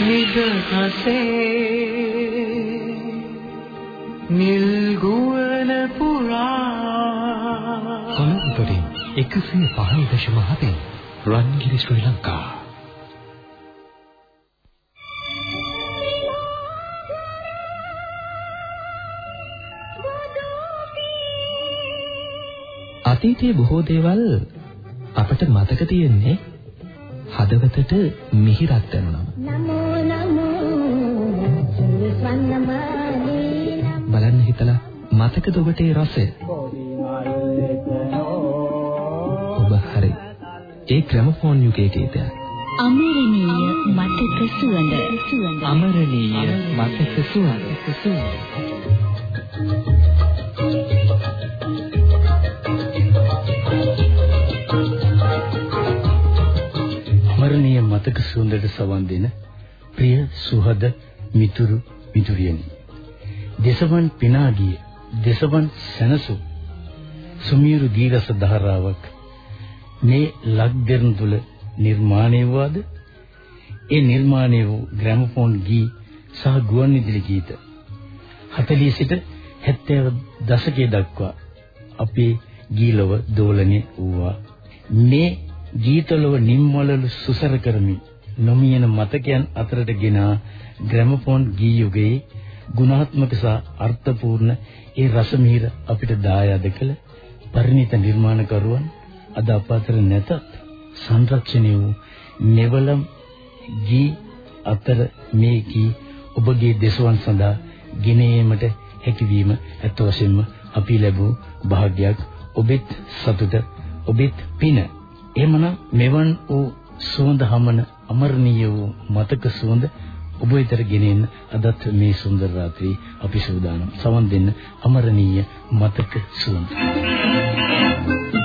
නිදහසේ නිල් ගුවන පුරා කොළඹින් 105.7 රන්ගිරි ශ්‍රී ලංකා අතීතයේ බොහෝ දේවල් අපට මතක තියෙන්නේ හදවතට මිහිරක් දැනුනම. මතකද ඔබට ඒ රසය? ඔබ හරි. ඒ ග්‍රැමෆෝන් යුගයේ ගීතයක්. අමරණීය මතක සුවඳ සුවඳ අමරණීය මතක සුවඳ ස්මරණීය මතක සුවඳට සවන් දෙන ප්‍රිය සුහද මිතුරු මිතුරියනි දසවන් පිනාගිය දසවන් සනසු සුමියුරු ගීරස ධාරාවක් මේ ලක්දෙරණ තුල නිර්මාණය වූද ඒ නිර්මාණය වූ ග්‍රැමෆෝන් ගී සහ ගුවන්විදුලි ගීත 40 සිට 70 දශකයේ දක්වා අපේ ගීලව දෝලණය වූවා. මේ ගීතලව නිම්වලලු සුසර කරමින් නොමියන මතකයන් අතරට ගෙනා ග්‍රැමෆෝන් ගී යුගයේ ගුණාත්මක සහ අර්ථපූර්ණ ඒ රසමිහිර අපිට දායාද කළ පරිණිත නිර්මාණකරුවන් අද අප අතර නැතත් සංරක්ෂණය වූ නෙවලම් ගී අතර මේ ගී ඔබගේ දෙසවන් සඳහා ගෙනීමට හැකියවීම ඇත්ත වශයෙන්ම අපි ලැබූ වාසනාවක් ඔබෙත් සතුට ඔබෙත් පින. එහෙමනම් මෙවන් වූ සුවඳ හමන අමරණීය වූ මතක සුවඳ ඔබ විතර ගෙනෙන්න අදත් මේ සුන්දර රාත්‍රී අපි සූදානම්. සවන් දෙන්න අමරණීය මතක සුවඳ. මිතුරනි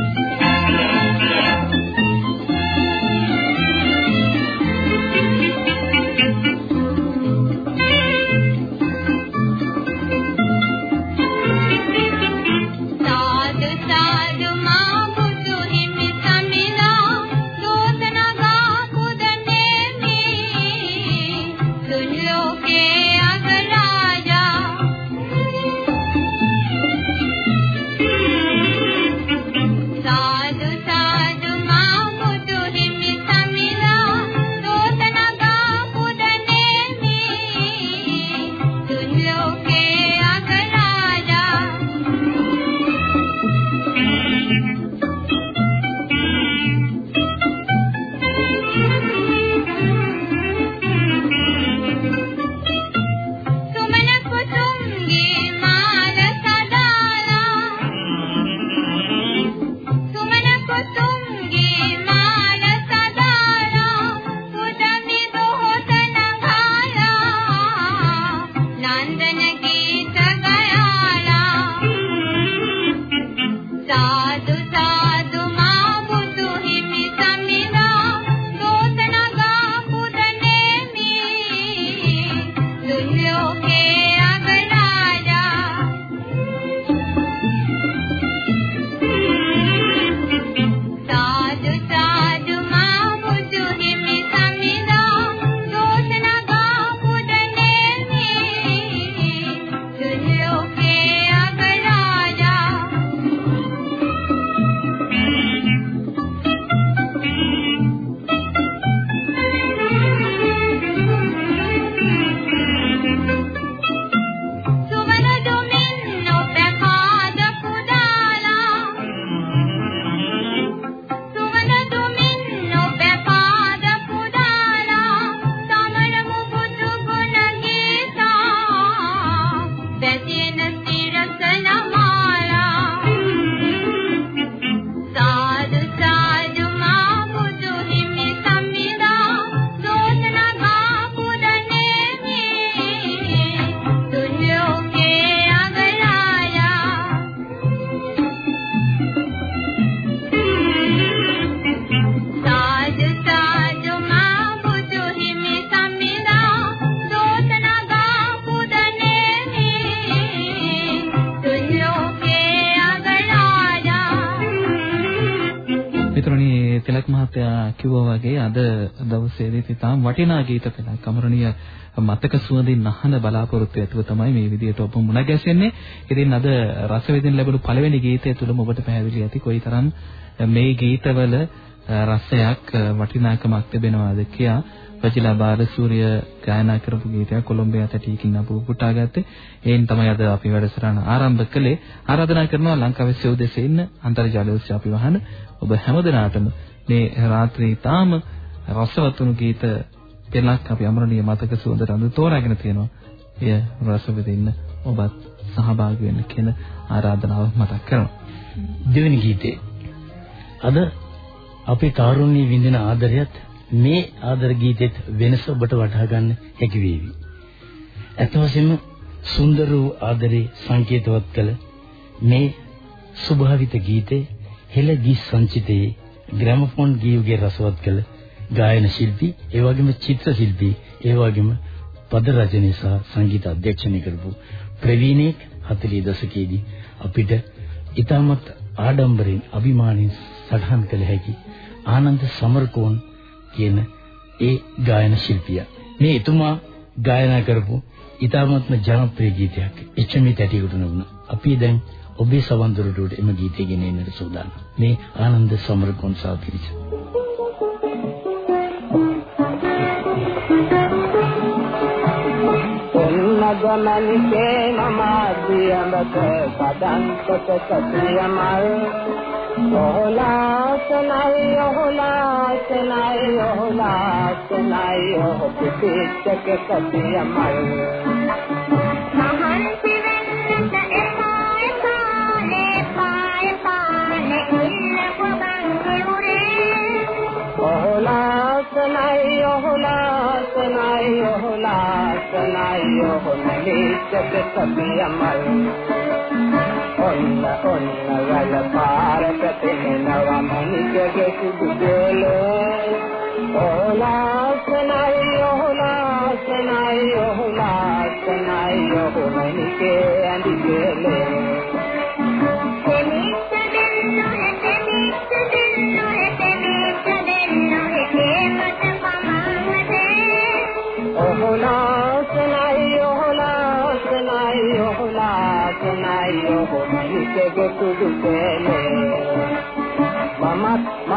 කිව්වා වගේ අද දවසේදී තාම වටිනා ගීත පෙළක් අමරණීය මතක සුවඳින් අහන බලාපොරොත්තු ඇතුව තමයි මේ විදිහට ඔබ මුණ ගැසෙන්නේ. ඉතින් අද රස විඳින්න ලැබුණු පළවෙනි ගීතය තුළම ඔබට පැහැදිලි ඇති කොයිතරම් මේ ගීතවල රසයක් වටිනාකමක් තිබෙනවාද කියා වජිලා බාලසූරිය ගායනා කරපු ගීතයක් කොළඹ යටටීකින් අපු පුටා ගත්තේ. ඒන් තමයි අද අපි වැඩසටහන ආරම්භ කළේ. ආරාධනා කරනවා ලංකාවේ සෙව් දෙසේ ඉන්න අන්තර්ජාලය ඔස්සේ අපි වහන ඔබ හැමදෙනාටම මේ රාත්‍රී තාම රසවත් වුණු ගීත පෙළක් අපි අමරණීය මතක සුවඳට අඳු තෝරාගෙන තියෙනවා. එය රස විඳින්න ඔබත් සහභාගී වෙන්න කියන ආරාධනාව මතක් කරනවා. දෙවෙනි ගීතේ අද අපේ තාරුණ්‍ය විඳින ආදරයත් මේ ආදර ගීතෙත් වෙනස ඔබට වටහා ගන්න හැකි වේවි. අත වශයෙන්ම සුන්දර වූ ආදරේ සංකේතවත් කළ මේ ස්වභාවිත ගීතේ හෙළ ගී සංචිතයේ ග්‍රැමෆෝන් ගීයුගේ රසවත් කළ ගායන ශිල්පී ඒ වගේම චිත්‍ර ශිල්පී ඒ වගේම පද රචනය සහ සංගීත අධ්‍යක්ෂණය කරපු ප්‍රවීණෙක් 40 දශකයේදී අපිට ඊටමත් ආඩම්බරෙන් අභිමාණයෙන් සටහන් කළ හැකි ආනන්ද සමරකෝන් කියන ඒ ගායන ශිල්පියා. මේ එතුමා ගායනා කරපු ඊටමත්ම ජනප්‍රිය ගීතයක් එච්චමි තැටියකට නුන. අපි දැන් ඔබේ සවන් දොරටුවට එම ගීතය ගෙන එන්නට සූදානම්. මේ ආනන්ද සමරකෝන් සහ පිරිස. නගමනිකේ මම දියඹක සදන්තක සතියමල් ඔහලාසනයි ඔහලාසනයි ඔහලාසනයි ඔහ පිටිච්චක සතියමල් මහන්සි होला सुनायो होला सुनायो होली चक सभी अमल उन्न उन्न गल भारत ते नव मनि जग सुध बोलो होला सुनायो होला सुनायो होला सुनायो होली के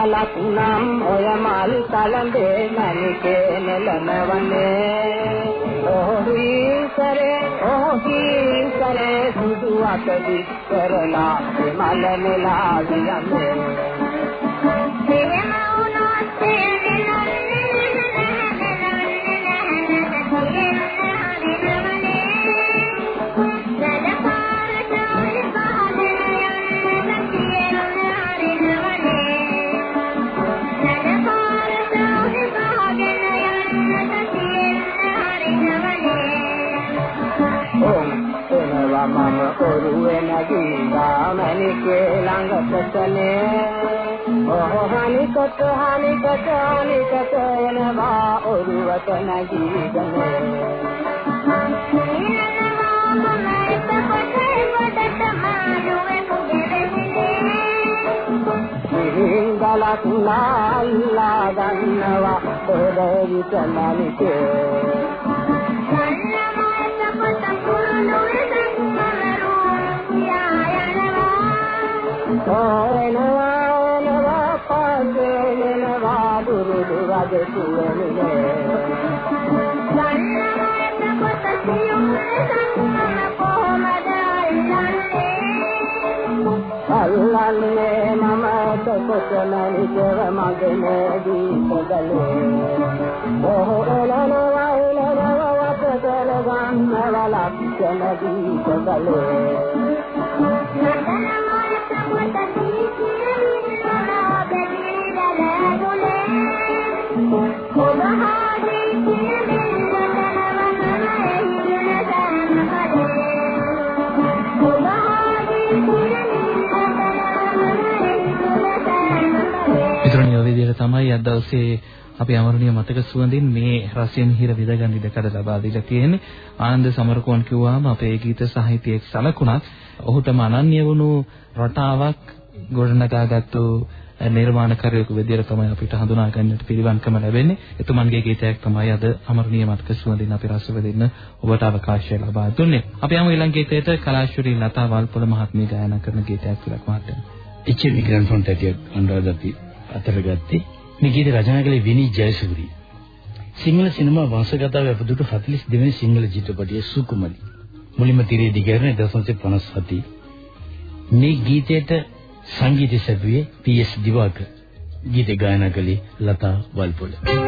මලක් නම් ඔය මල් කලඹේ මණිකේ නෙලනවනේ ඔහි සරේ ඔහි සරේ සුදු අත දික් කරලා මල නෙලා යන්නේ එනවා මම ඔරුවේ නැගීලා මණිකේ ළඟටනේ ඔහො හනිකට හනිකට හනිකට එනවා ඔරුවට නැගීගෙන සිංගලක් නාල්ලා ගන්නවා ඔය විට මණිකේ එනවා එනවා පාගේ එනවා දුරුදු රජ සුවනේ අල්ලන්නේ මම තකොට මනිකව මගේ දීපදලේ ඔහු එළනවා එළනවා වට කර ගන්නව ලක්ෂණ දීපදලේ මිතුරනි ඔය විදිහට තමයි අද දවසේ අපි අමරණීය මතක සුවඳින් මේ රසයෙන් හිර විදගන්න ඉඩකඩ ලබා දීලා තියෙන්නේ ආනන්ද සමරකෝන් කිව්වාම අපේ ගීත සාහිත්‍යයේ සලකුණක් ඔහුටම අනන්‍ය වුණු රටාවක් ගොඩනගාගත්තු නිර්මාණකරුවෙකු විදිහට තමයි අපිට හඳුනා ගන්නට පිළිවන්කම ලැබෙන්නේ. එතුමන්ගේ ගීතයක් තමයි අද අමරණීය මතක සුවඳින් අපි රස විඳින්න ඔබට අවකාශය ලබා දුන්නේ. අපි යමු ඊළඟ ගීතයට කලාශූරී ලතා වල්පොල මහත්මිය ගායනා කරන ගීතයක් කියලා මහත්තයා. එච්.එම්. ග්‍රැන්ඩ්ෆොන් තැටියක් අනුරාධ අපි අතර ගත්තේ. මේ ගීත රචනා කළේ විනී ජයසූරිය. සිංහල සිනමා වංශගතව අපදුට 42 වෙනි සිංහල චිත්‍රපටයේ සුකුමලි. මුලින්ම තිරේ දිගරන 1957 මේ ගීතයට සංගීත සැපුවේ පී.එස්. දිවාකර. ගීත ගායනා කළේ ලතා වල්පොල.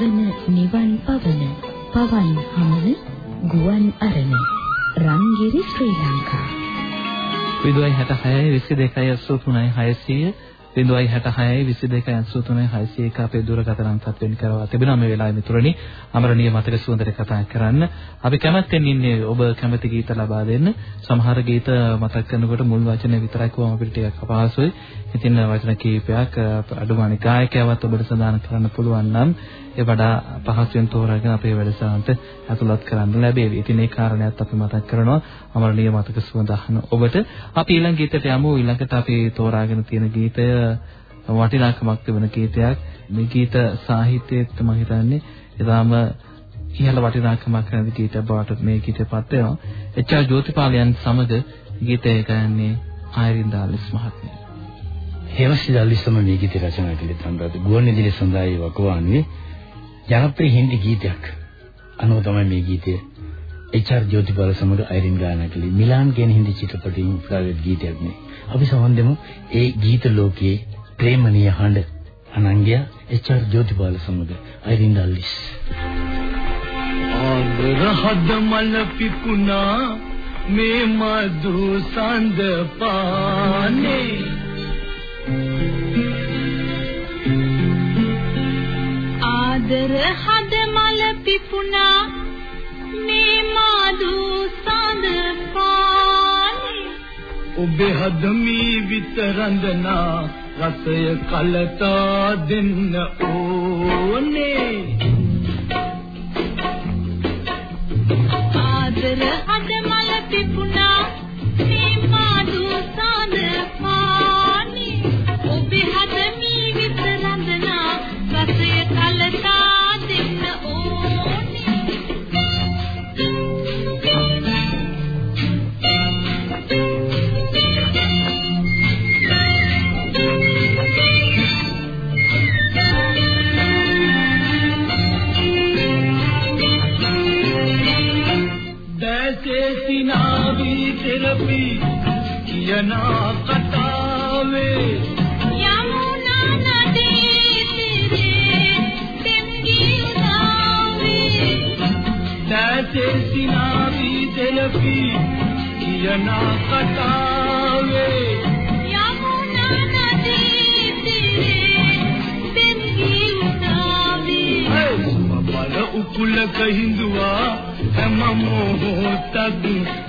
නිවන නිවන් පවන පවන් හමන ගුවන් අරණ රංගිරි ශ්‍රී ලංකා. 066 22 600 066 22 601 අපේ දුරකථන අංකත් වෙන් කරවා තිබෙනවා. මේ වෙලාවේ මිතුරනි අමරණීය මතක සුවඳට කතා කරන්න. අපි කැමැත්තෙන් ඉන්නේ ඔබ කැමති ගීත ලබා දෙන්න. සමහර ගීත මතක් කරනකොට මුල් වචන විතරයි කොහොම අපිට ටිකක් අපහසුයි. ඉතින් වචන කීපයක් අඩුමානේ ගායකයවත් ඔබට සඳහන් කරන්න පුළුවන් නම් ඒ වඩා පහසුවෙන් තෝරාගෙන අපේ වැඩසටහනට ඇතුළත් කරන්න ලැබේවි. ඉතින් ඒ කාරණයක් අපි මතක් කරනවා අමරණීය මතක සුවඳ අහන ඔබට. අපි ඊළඟ ගීතයට යමු. ඊළඟට අපි තෝරාගෙන තියෙන ගීතය වටිනාකමක් තිබෙන ගීතයක්. මේ ගීත සාහිත්‍යයේත් මම හිතන්නේ එදාම ඉහළ වටිනාකමක් නැති ගීතයක් බවට මේ ගීතයපත් වෙනවා. එච්.ආර්. ජෝතිපාලයන් සමග ගීතය ගයන්නේ ආයරින් දාලිස් මහත්මිය. හේමසිදල්ලිස්සම මේ ගීත රචනා කළේ තම්රාද ගුවන්විදුලි සඳහායි වකවානුවේ ජනප්‍රිය හින්දි ගීතයක්. අනුව තමයි මේ ගීතය එච්.ආර්. ජෝතිපාල සමග අයිරින් ගායනා කළේ. මිලාන් කියන හින්දි චිත්‍රපටයෙන් උපුරාගත් ගීතයක් මේ. අපි සමන් දෙමු ඒ ගීත ලෝකයේ ප්‍රේමණීය හඬ අනංගය එච්.ආර්. ජෝතිපාල සමග අයිරින් ඩල්ලිස්. ආගරහද මල පිපුණා මේ මధు සඳ පානේ පිපුණා මේ මාදු සඳ පානේ ඔබේ හදමී විතරඳනා රසය කලතා දෙන්න ඕනේ. කියන කතාවේ යමුනා නදී තිරේ දෙම්ගී උදාවේ දැසේ සිනාවී තෙරපි කියන කතාවේ යමුනා නදී තිරේ දෙම්ගී උදාවේ බල උකුලක හිඳුවා හැම මොහොතක්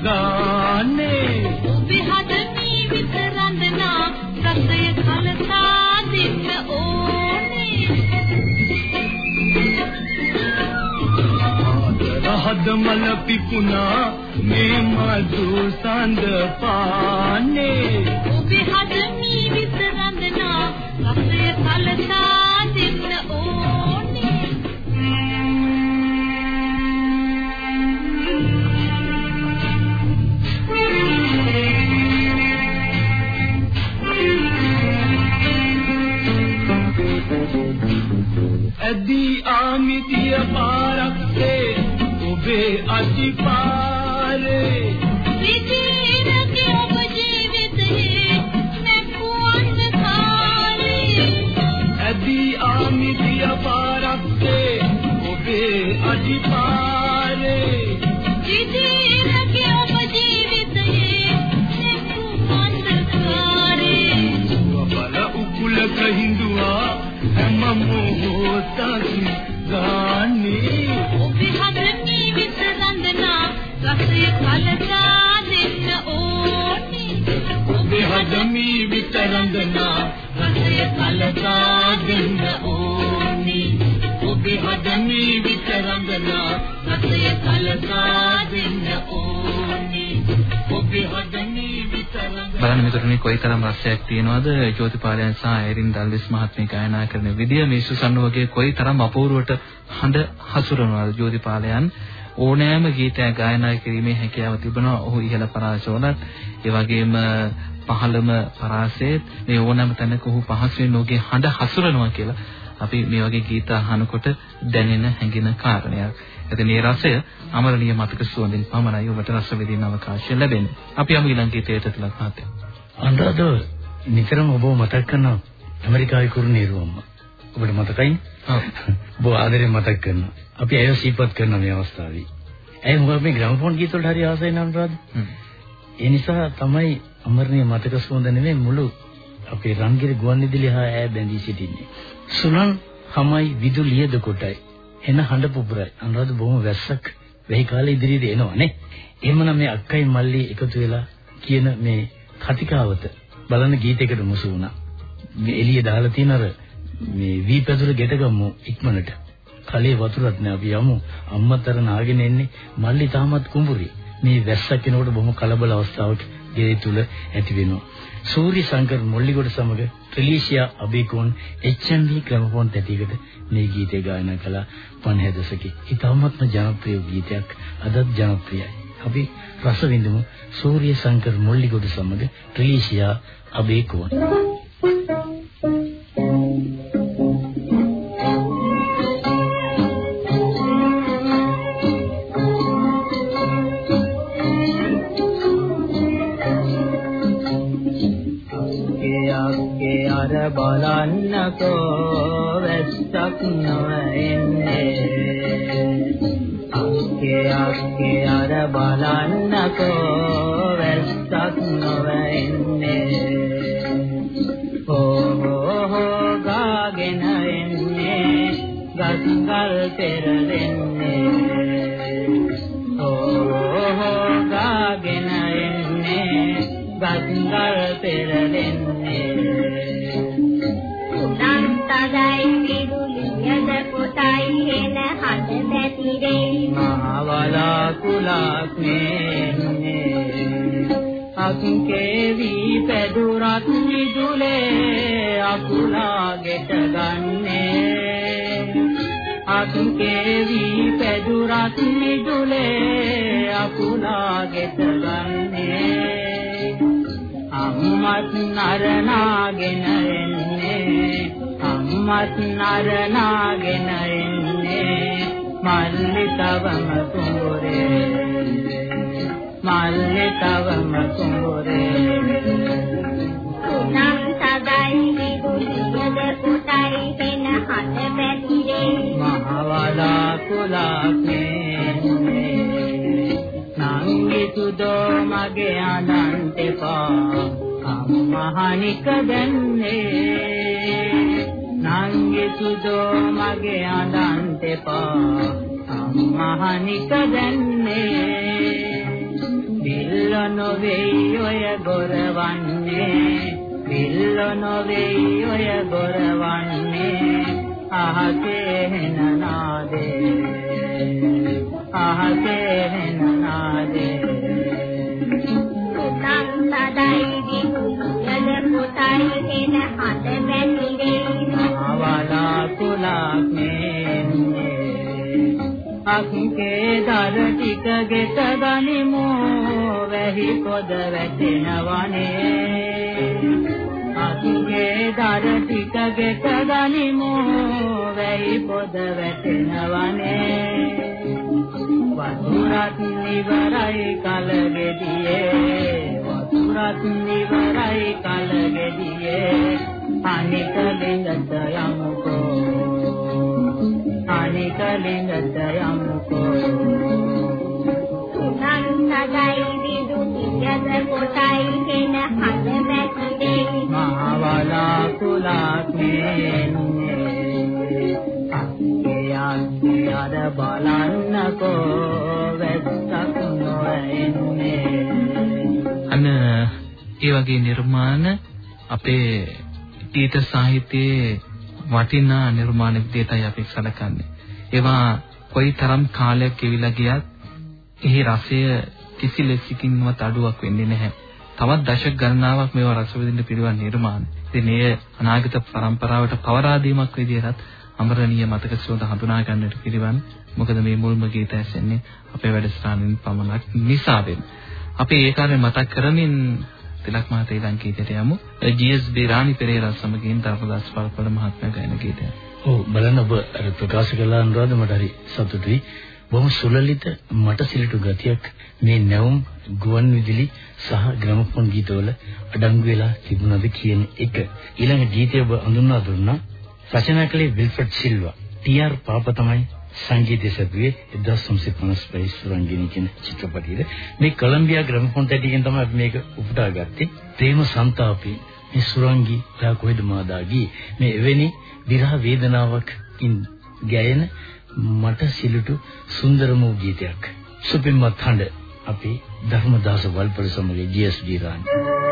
ගානේ. ඔබේ හද රහද මල පිපුණා මේ මధు සඳ පානේ ඔබේ හද මී විත රඳනා රසය කලතා දෙන්න ඕනේ ඇදී ආමිතිය පාරක්සේ ඔබේ අතිපාරේ විතරඳනා රසය කලතා දෙන්න ඕනි. ඔබේ හදමී විතරඳනා බලන්න මෙතනනේ කොයිතරම් රසයක් තියෙනවද ජෝතිපාලයන් සහ ඇරින් ඩල්විස් මහත්මිය ගායනා කරන විදිය? මේ සුසන්න වගේ කොයිතරම් අපූර්වට හඬ හසුරනවද ජෝතිපාලයන් ඕනෑම ගීතයක් ගායනා කිරීමේ හැකියාව තිබෙනවා ඔහු ඉහළ පරාසවලත් ඒ වගේම පහළම පරාසයේත් මේ ඕනෑම තැනක ඔහු පහසුවෙන් ඔහුගේ හඬ හසුරනවා කියලා අපි මේ වගේ ගීත අහනකොට දැනෙන හැඟෙන කාරණයක්. ඉතින් මේ රසය අමරණීය මතක සුවඳින් පමණයි ඔබට රස විඳින්න අවකාශය ලැබෙන්නේ. අපි යමු ඊළඟ ගීතයට තිලක් මහත්තයා. අනුරාධ නිතරම ඔබ මතක් කරන ඇමරිකාවේ කුරුණීරු අම්මා. ඔබට මතකයි? ඔව්. ඔබ ආදරෙන් මතක් කරනවා. අපි ඇය සිහිපත් කරන මේ අවස්ථාවේ. ඇය මොකද මේ ග්‍රැමෆෝන් ගීත වලට හරි ආසයි. හ්ම්. ඒ නිසා තමයි අමරණීය මතක සුවඳ නෙමෙයි මුළු අපේ රන්ගිර ගුවන්විදුලි හා ඈ බැඳී සිටින්නේ. සුලන් හමයි විදුලියද කොටයි. එන හඬ පුපුරයි. අනුරාධ බොහොම වැස්සක් වෙහි කාලේ ඉදිරියට එනවනේ. එහෙමනම් මේ අක්කයි මල්ලි එකතු වෙලා කියන මේ කතිකාවත බලන ගීතයකට මුසු වුණා. මේ එළිය දාලා තියෙන අර මේ වී පැදුර ගෙට ගමු ඉක්මනට. කලේ වතුරක් නෑ අපි යමු. අම්මතර නාගෙන එන්නේ මල්ලි තාමත් කුඹුරේ. මේ වැස්සක් එනකොට බොහොම කලබල අවස්ථාවක් ගේ තුල ඇති වෙනවා. සූරි සංකර් මොල්ලිගොඩ සමග ට්‍රිලිෂියා අබේකෝන් HMV ක්‍රමපොන් තැටියකට මේ ගීතය ගායනා කළ 50 දශකයේ ඉතාමත්ම ජනප්‍රිය ගීතයක් අදත් ජනප්‍රියයි. අපි රස විඳමු සූර්ය සංකර් මොල්ලිගොඩ සමග ට්‍රිලිෂියා අබේකෝන්. අක්කේ වී පැදුරත් විදුලේ අකුලා ගෙට ගන්නේ. අම්මත් නරනාගෙන එන්නේ අම්මත් නරනාගෙන එන්නේ මල්ලි තවම කුඹුරේ මල්ලි තවම කුඹුරේ. උඩන් තදයි විදුලියද පුතයි හෙන හද පැතිරේ මහවලා කුලක් නෙන්නේ නංගි සුදෝ මගේ අනන්ත පා අම්මහනික දැන්නේ. නංගි සුදෝ මගේ අනන්ත පා අම්මහනික දැන්නේ. බිල්ල නොවේයි ඔය ගොරවන්නේ. බිල්ල නොවේයි ඔය ගොරවන්නේ අහසේ හෙන නාදේ. අහසේ හෙන නාදේ. උඩන් තදයි විදුලියද පුතයි හෙන හද පැතිරේ මහවලා කුලක් නෙන්නේ. අක්කේ දර ටික ගෙට ගනිමු. වැහි පොද වැටෙනවනේ ටික ගෙට ගනිමු වැහි පොද වැටෙනවනේ. වතුරත් නිවරයි කලගෙඩියේ වතුරත් නිවරයි කලගෙඩියේ. අනික ලිඟට යමුකෝ අනික ලිඟට යමුකෝ. උඩන් තදයි විදුලියද පුතයි හෙන හද පැතිරේ මහවලා කුලක් නෙන්නේ අක්කේ අක්කේ අර බලන්නකෝ වැස්සක් නොඑන්නේ අන්න ඒ වගේ නිර්මාණ අපේ ගීත සාහිත්‍යයේ වටිනා නිර්මාණ විදියටයි අපි සැලකන්නේ. ඒවා කොයිතරම් කාලයක් ගෙවිලා ගියත් එහි රසය කිසි ලෙසකින්වත් අඩුවක් වෙන්නේ නැහැ. තවත් දශක ගණනාවක් මේවා රස විඳින්න පිළිවන් නිර්මාණ. ඉතින් මේ අනාගත පරම්පරාවට පවරා දීමක් විදියටත් අමරණීය මතක සුවඳ හඳුනා ගන්නට පිළිවන්. මොකද මේ මුල්ම ගීත ඇසෙන්නේ අපේ වැඩසටහනින් පමණක් නිසා වෙන. අපි ඒ කාර්ය මතක් කරමින් තිලක් මහතා ඊළඟ ගීතයට යමු. ජී.එස්.බී. රාණි පෙරේරා සමගින් ධර්මදාස් පල්පල මහත්මයා ගායන ගීතය. ඔව් බලන්න ඔබ අර ප්‍රකාශ කළා අනුරාධ මට හරි සතුටුයි. බොහොම සුලලිත මට සිලටු ගතියක් මේ නැවුම් ගුවන් විදුලි සහ ග්‍රැමෆෝන් ගීතවල අඩංගු වෙලා තිබුණාද කියන එක. ඊළඟ ගීතය ඔබ හඳුන්වා දුන්නා. රචනා කළේ විල්ෆ්‍රඩ් සිල්වා. ටී.ආර්. පාප තමයි සංගීතය සැපුවේ 1955 සුරංගිනී කියන චිත්‍රපටයේ. මේ කොලොම්බියා ග්‍රැමෆෝන් තැටියෙන් තමයි අපි මේක උපුටා ගත්තේ. ප්‍රේම සන්තාපේ මේ සුරංගි තා කොහෙද මාදාගී මේ එවැනි විරහ වේදනාවක් ගැයෙන මට සිලුටු සුන්දරම වූ ගීතයක්. සුපින්මත් හඬ අපි ධර්මදාස වල්පොල සමග ජී.එස්.ඩී. රාණි.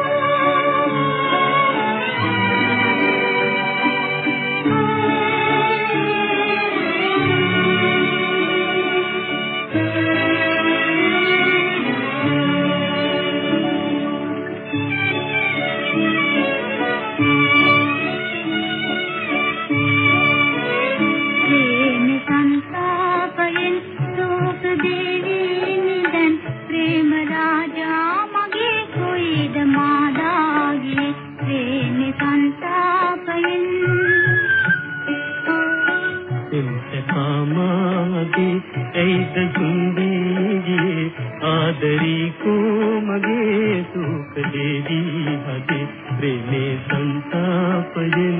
ආදරී කෝ මගේ සුඛ දෙවි හදේ ප්‍රේමේ සංతాපයෙන්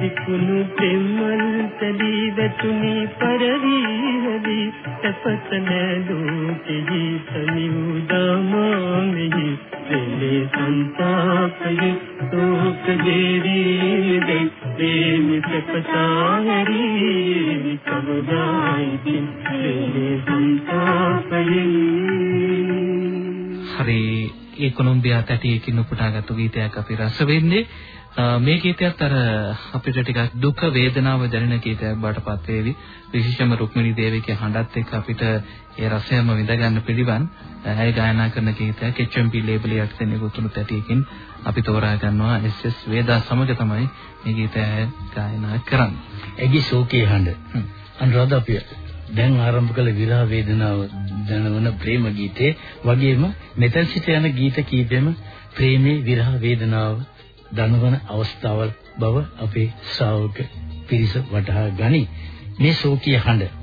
විකුණු පෙම්මල් තලී වැටුනි පරවීහවි. තපත නැලෝකෙහි සමිඋදාමෙහි දෙලේ සංతాපයේ තෝක දේරීදේ දේමි තපතාහරි කවදායිති. දෙලේ සංతాපයේ හරි ඒ කොලොම්බියා තැටියකින් උපුටාගත්තු ගීතයක් අපි රස වෙන්නේ. අ, මේ ගීතයත් අර අපිට ටිකක් දුක වේදනාව දැනෙන ගීතයක් බාටපත් වේවි. විශේෂම රුක්මිණී දේවිගේ හඬත් එක්ක අපිට ඒ රසයම විඳ ගන්න පිළිවන් ඇය ගායනා කරන ගීතයක් HMP ලේබල් යටතේ නිකුත්ුණු තැටියකින් අපි තෝරා ගන්නවා. SS වේදා සමග තමයි මේ ගීතය ගායනා කරන්නේ. ඇගේ ශෝකයේ හඬ. හ්ම්. අනුරාධ අපි දැන් ආරම්භ කළ විරහ වේදනාව දැනවන ප්‍රේම ගීතේ. වගේම මෙතන සිට යන ගීත කීපෙම ප්‍රේමේ විරහ වේදනාව දනවන අවස්ථාවල් බව අපේ ශ්‍රාවක පිරිස වටහා ගනි මේ ශෝකීය හඬ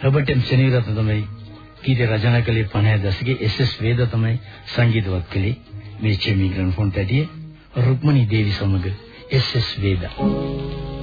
රොබර්ට් එම් සෙනවිරත්න තමයි ගීත රචනා කළේ 50 දශකයේ එස්.එස්. වේද තමයි සංගීතවත් කළේ මේ චෙමි ග්‍රැන්ෆෝන් පැටිය රුක්මනී දේවි සමග එස්.එස්. වේදා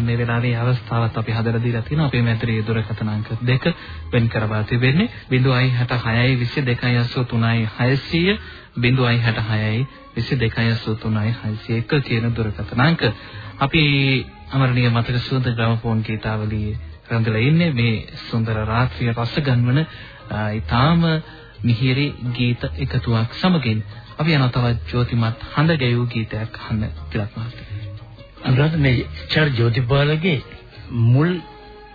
මේ වෙලාවේ අවස්ථාවත් අපි හදලා දීලා තියෙනවා. අපේ මැදිරියේ දුරකථන අංක දෙක වෙන් කරවා තිබෙන්නේ 0.66 22 600 0.66 22 601 කියන දුරකථන අංක. අපි අමරණීය මතක සුවඳ ග්‍රැමෆෝන් ගීතාවලියේ රැඳලා ඉන්නේ මේ සුන්දර රාත්‍රිය රස ගන්වන ඊටාම මිහිරි ගීත එකතුවක් සමගින් අපි යනවා තවත් ජෝතිමත් හඬ ගැයූ ගීතයක් අහන්න තිලක් මහත්තයා. අනුරාධ මේ චර් ජෝතිපාලගේ මුල්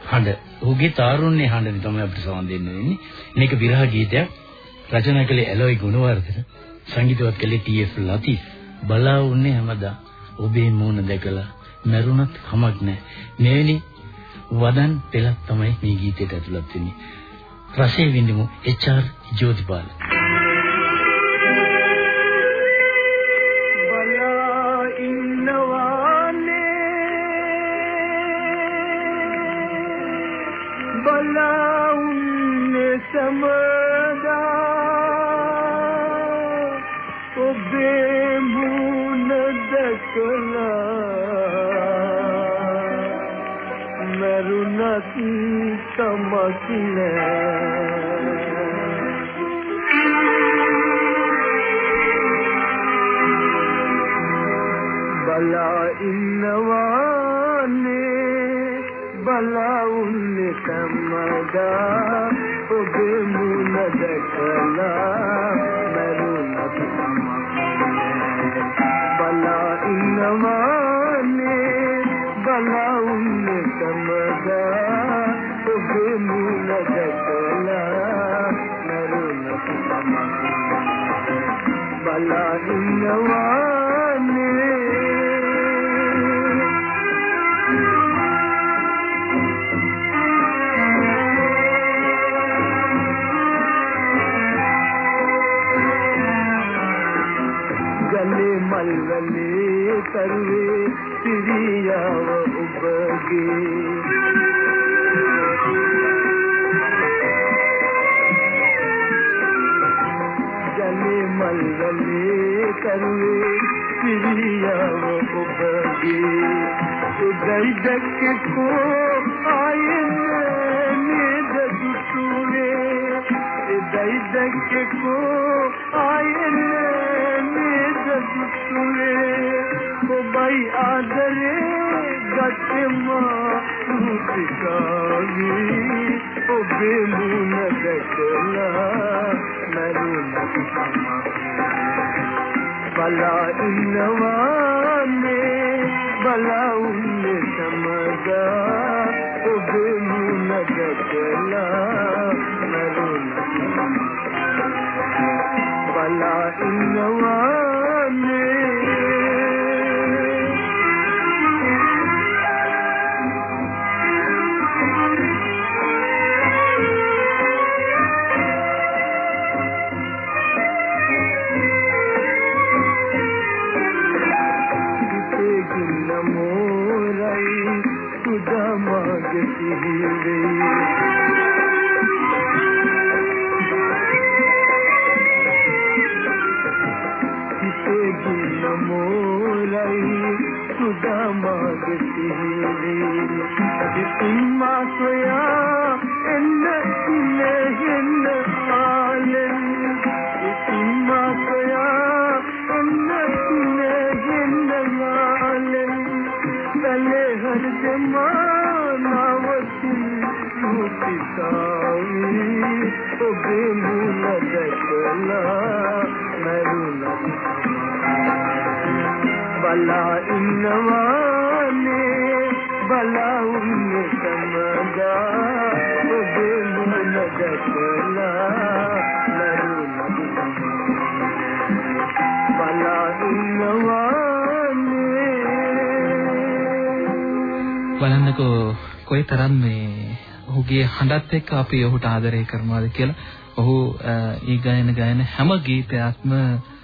හඬ ඔහුගේ තාරුණ්‍ය හඬ තමයි අපිට සවන් දෙන්න වෙන්නේ. මේක විරහ ගීතයක් රචනා කළේ ඇලොයි ගුණවර්ධන සංගීතවත් කළේ ටී.එෆ්. ලතීෆ්. බලා වුණේ හැමදා ඔබේ මූණ දැකලා මරුණත් කමක් නැහැ. මෙවැනි වදන් පෙළක් තමයි මේ ගීතයට ඇතුළත් වෙන්නේ. රසය විඳිමු එච්.ආර්. ජෝතිපාල. බලා මුතිකාවි ඔබේ මුණ දැකලා මරුණත් බලා ඉන්නවානේ බලා උන්නේ බලා ඉන්නවානේ බලා උන්නේ සමගා ඔබේ මුණ දැකලා මරුණත් බලා ඉන්නවානේ බලන්නකෝ කොයිතරම් මේ ඔහුගේ හඬත් එක්ක අපි ඔහුට ආදරය කරනවාද කියලා. ඔහු ඊ ගායන ගායන හැම ගීතයක්ම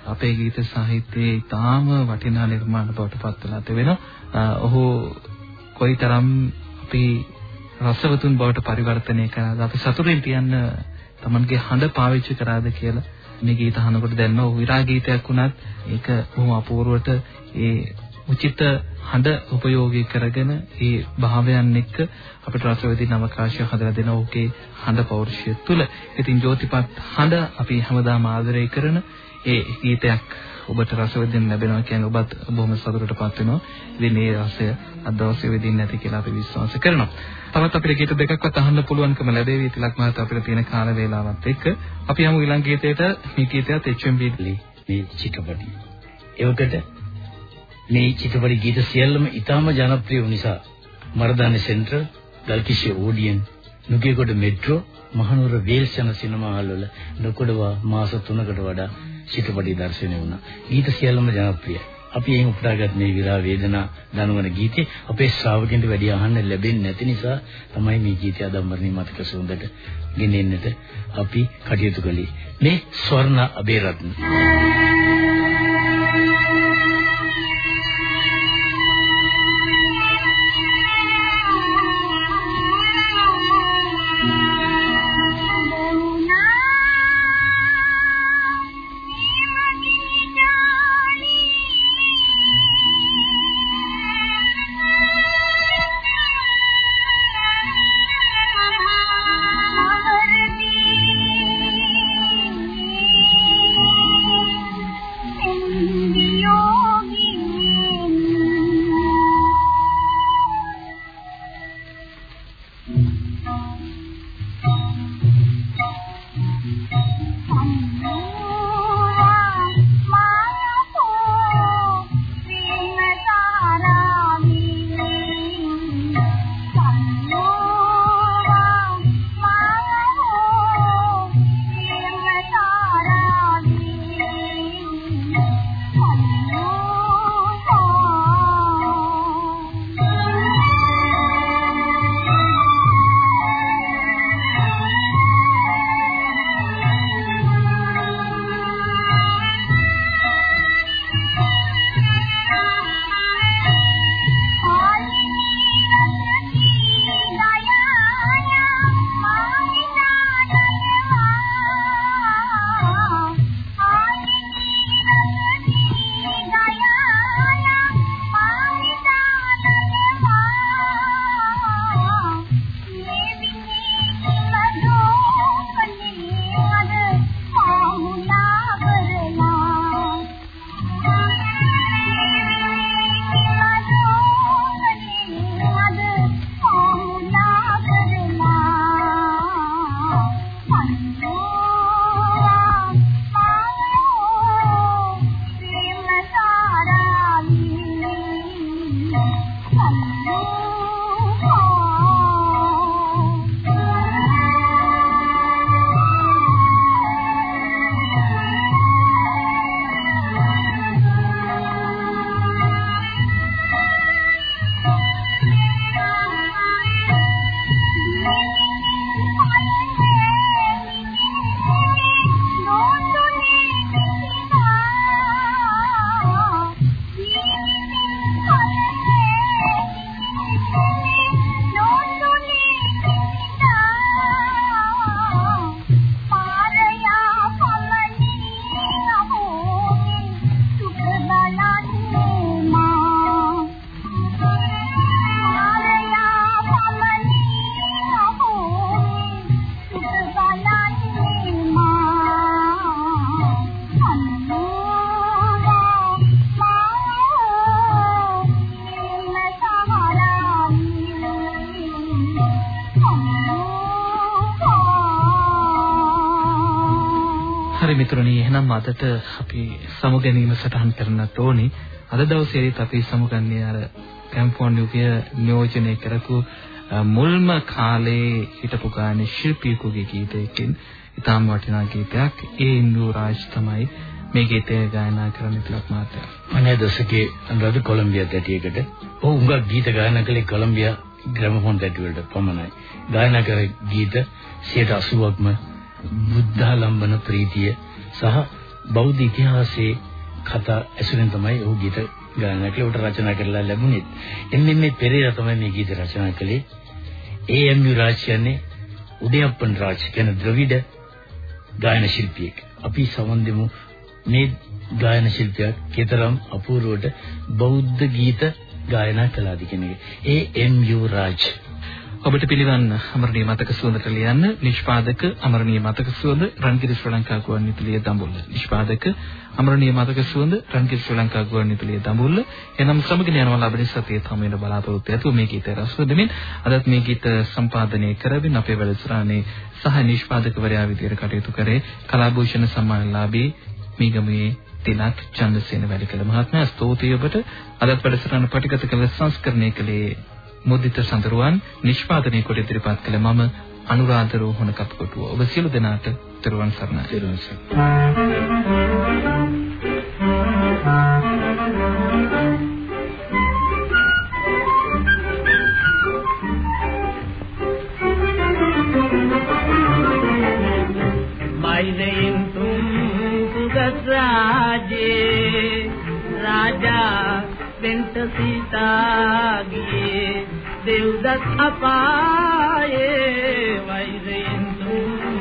අපේ ගීත සාහිත්‍යයේ ඊටාම වටිනා නිර්මාණ බවට පත් වෙලා තිබෙනවා. ඔහු කොයිතරම් අපි රසවතුන් බවට පරිවර්තනය කරාද අපි සතුටින් තියන්න Tamanගේ හඬ පාවිච්චි කරාද කියලා මේ ගීත අහනකොට දැනෙනවා. ඔහු විරා ගීතයක් වුණත් ඒක බොහොම අපූර්වට ඒ උචිත හඬ උපයෝගී කරගෙන ඒ භාවයන් එක්ක අපිට රස විඳින අවකාශය හදලා දෙන ඔහුගේ හඬ පෞරුෂය තුළ. ඉතින් ජෝතිපත් හඬ අපි හැමදාම ආදරය කරන ඒ ගීතයක් ඔබට රස විඳින්න ලැබෙනවා කියන්නේ ඔබත් බොහොම සතුටටපත් වෙනවා. ඉතින් මේ රසය අද දවසේ විඳින්න නැති කියලා අපි විශ්වාස කරනවා. තවත් අපිට ගීත දෙකක්වත් අහන්න පුළුවන්කම ලැබෙවි තිලක් මහතා අපිට තියෙන කාල වේලාවත් එක්ක. අපි යමු ඊළඟ ගීතයට මේ ගීතයත් HMB මේ චිත්‍රපටි. ඒවකට මේ චිත්‍රපටි ගීත සියල්ලම ඉතාම ජනප්‍රිය වූ නිසා Maradana Centre, Galkissa Odeon, Nugegoda Metro, Mahanuwara Wales යන සිනමා හල් වල නොකොඩවා මාස 3කට වඩා චිත්‍රපටි දර්ශනය වුණා. ගීත සියල්ලම ජනප්‍රියයි. අපි එයින් උපුටාගත් මේ විරා වේදනා දනවන ගීතේ අපේ ශ්‍රාවකයන්ට වැඩි අහන්න ලැබෙන්නේ නැති නිසා තමයි මේ ගීතය අදම්මරණී මතක සුවඳට ගෙනෙන්නට අපි කටයුතු කළේ. මේ ස්වර්ණ අබේරත්න අදට අපි සමුගැනීම සටහන් කරන්නට ඕනේ. අද දවසේදීත් අපි සමුගන්නේ අර කැම්පෝන් යුගය නියෝජනය කරපු මුල්ම කාලේ හිටපු ගායන ශිල්පියෙකුගේ ගීතයකින් ඉතාම වටිනා ගීතයක්. ඒ ඉන්දු රාජ් තමයි මේ ගීතය ගායනා කරන්න තිලක් මාත්‍යා. අනේ දශකයේ අනුරාධ කොලොම්බියා තැටියකට ඔහු උඟක් ගීත ගායනා කළේ කොලොම්බියා ග්‍රැමෆෝන් තැටි වලට පමණයි. ගායනා කර ගීත 80%ක්ම බුද්ධාලම්බන ප්‍රීතිය සහ බෞද්ධ ඉතිහාසයේ කතා ඇසුරෙන් තමයි ඔහු ගීත ගායනා කළේ. උට රචනා කරලා ලැබුණේ. එන්නේ මේ පෙරේරා තමයි මේ ගීත රචනා කළේ. ඒ.එම්.යු. රාජ් කියන්නේ උදයප්පන් රාජ් කියන ද්‍රවිඩ ගායන ශිල්පියෙක්. අපි සමන් දෙමු මේ ගායන ශිල්පියෙක් කතරම් අපූර්වට බෞද්ධ ගීත ගායනා කළාද කියන එක. ඒ එම්.යු. රාජ් ඔබට පිළිවන් අමරණීය මතක සුවඳට ලියන්න නිෂ්පාදක අමරණීය මතක සුවඳ රන්ගිරි ශ්‍රී ලංකා ගුවන්විදුලිය දඹුල්ල. නිෂ්පාදක අමරණීය මතක සුවඳ රන්ගිරි ශ්‍රී ලංකා ගුවන්විදුලිය දඹුල්ල. එනම් සමගින යනවා ලබන සතියේ තමයි බලාපොරොත්තු ඇතුව මේ ගීතය රස විඳින්න අදත් මේ ගීත සම්පාදනය කරමින් අපේ වැඩසටහනේ සහ නිෂ්පාදකවරයා විදිහට කටයුතු කරේ කලාභූෂණ සම්මානලාභී මීගමුවේ තිලක් චන්දසේන වැලිකල මහත්මයා. ස්තුතියි ඔබට. අදත් වැඩසටහන පටිගත කළ සංස්කරණය කළේ මුදිත සඳරුවන් නිෂ්පාදනය කොට ඉදිරිපත් කළ මම අනුරාධ රෝහණ කප්කොටුව ඔබ සියලු දෙනාට තෙරුවන් සරණයි. තෙරුවන් සරණයි. මයිනෙන් තුම් සුගත දෙව්දත් අපායේ වෛරයෙන් තුම්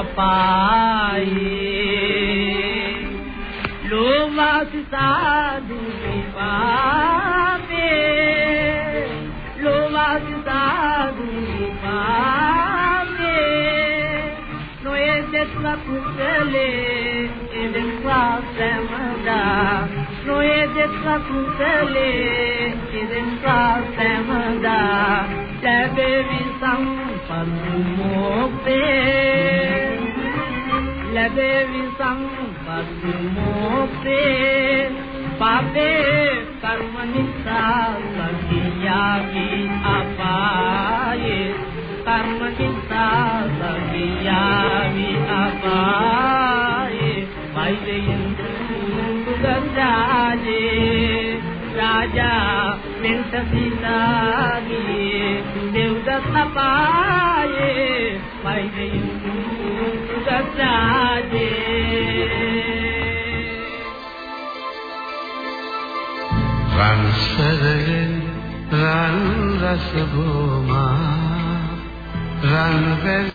තැලිගියේ අපායේ ලෝවාස සාදු විපාපේ. ලෝවාස සාදු විපාපේ. නොයේ දෙත්ලා කුසලේ එදෙන් ප්‍රාසමදා නොයේ දෙත්ලා කුසලේ එදෙන් ප්‍රාසමදා ලැබෙවි සම්පත් මොක්තේ. ලැබෙවි සම්පත් මොක්තේ පාපේ කර්ම නිසා සකියාවි අපායේ කර්ම නිසා සකියාවි අපායේ වෛදයෙන් සුගතාජේ රාජා මෙන්ට සීතාගේ දෙව්දත් රන්සරයෙන් රන් රස භූමා රන්